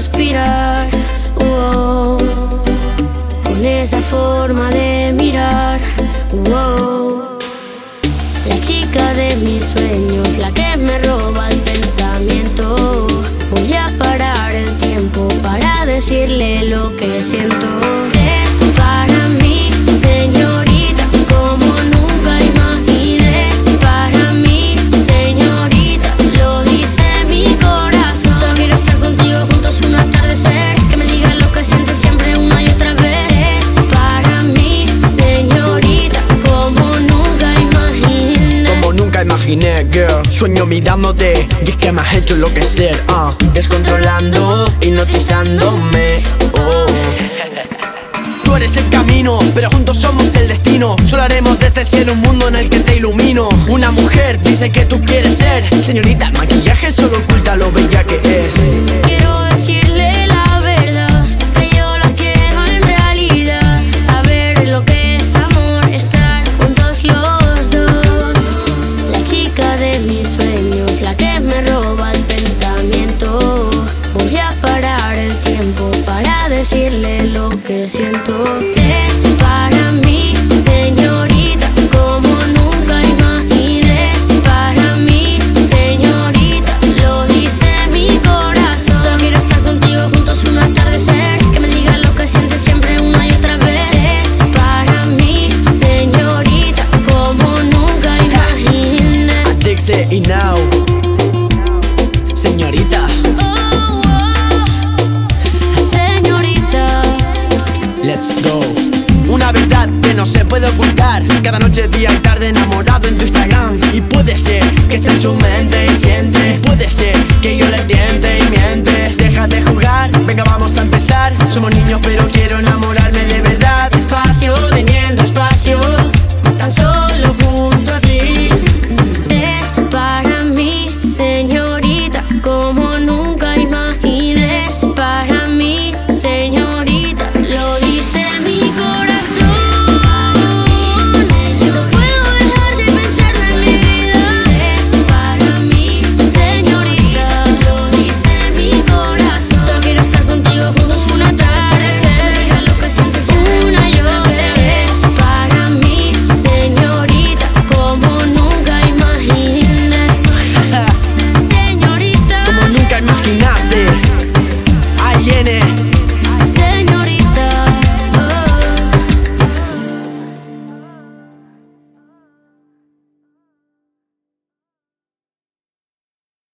suspirar, wow, con esa forma de mirar, wow, la chica de mis sueños, la que me roba el pensamiento, voy a parar el tiempo para decirle lo que siento. Sueño mirándote y es que me has hecho enloquecer uh, Descontrolando, hipnotizándome. Oh. Tú eres el camino, pero juntos somos el destino. Solo haremos de este cielo un mundo en el que te ilumino. Una mujer dice que tú quieres ser. Señorita, el maquillaje solo oculta lo bella la que me roba Dixie y now Señorita, Oh, oh, señorita. let's go. Una verdad que no se puede ocultar. Cada noche, día y tarde enamorado en tu Instagram. Y puede ser que esté en su mente y siente. Puede ser in it.